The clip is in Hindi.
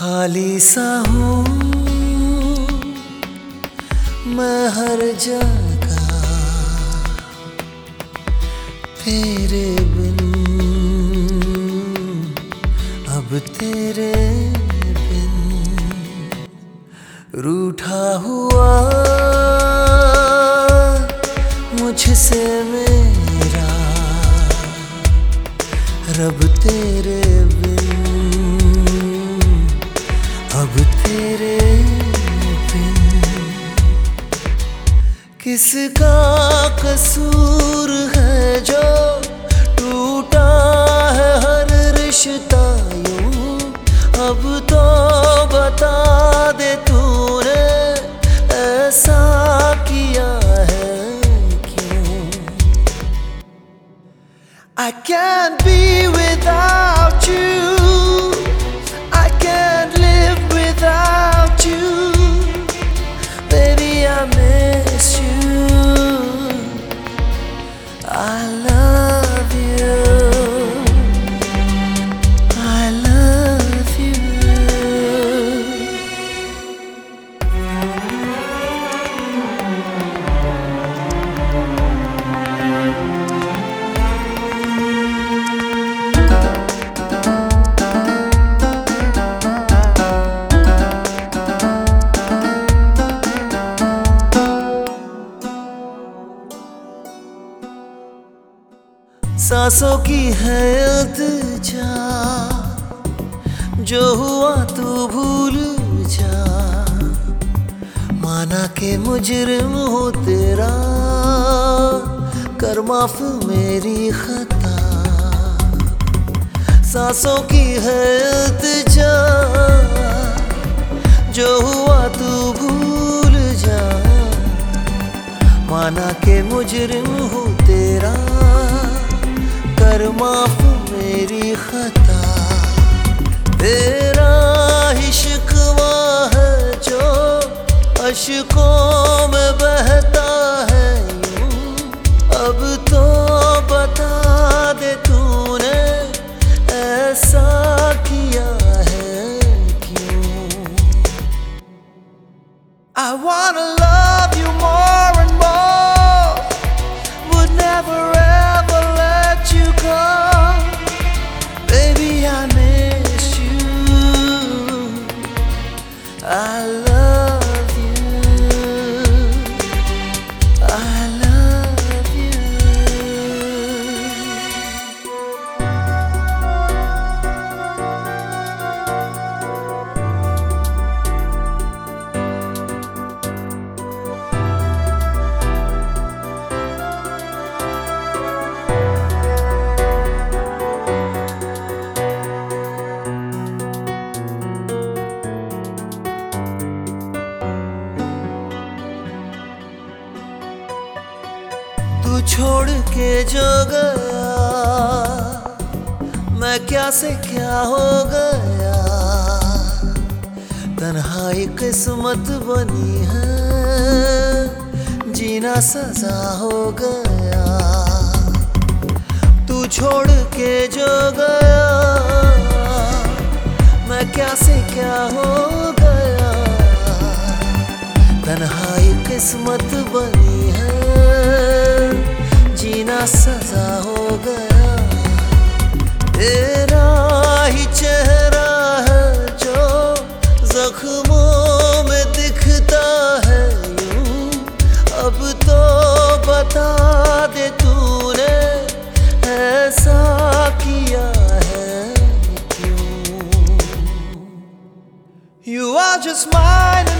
खाली सा हूँ। मैं हर जगह तेरे बिन। अब तेरे बिन रूठा हुआ मुझसे मेरा रब तेरे किसका कसूर है जो टूटा है हर रिश्ता यूँ। अब तो बता दे तूने, ऐसा किया है क्यों? I can't be without सांसों की है इल्तिजा जो हुआ तू भूल जा। माना के मुजरिम हो तेरा। कर माफ़ मेरी खता। सांसों की है इल्तिजा जो हुआ तू भूल जा। माना के मुजरिम हो तेरा। कर माफ़ मेरी खता, तेरा ही शिकवा है जो अशकों में बहता है अब तो बता दे तूने ऐसा किया है क्यों? I wanna छोड़ के जो गया, मैं क्या से क्या हो गया? तन्हाई किस्मत बनी है, जीना सजा हो गया। तू छोड़ के जो गया, मैं क्या से क्या हो गया? तन्हाई किस्मत बनी है जीना सजा हो गया। तेरा ही चेहरा है जो जख्मों में दिखता है यूँ। अब तो बता दे तूने ऐसा किया है क्यों? Are just mine and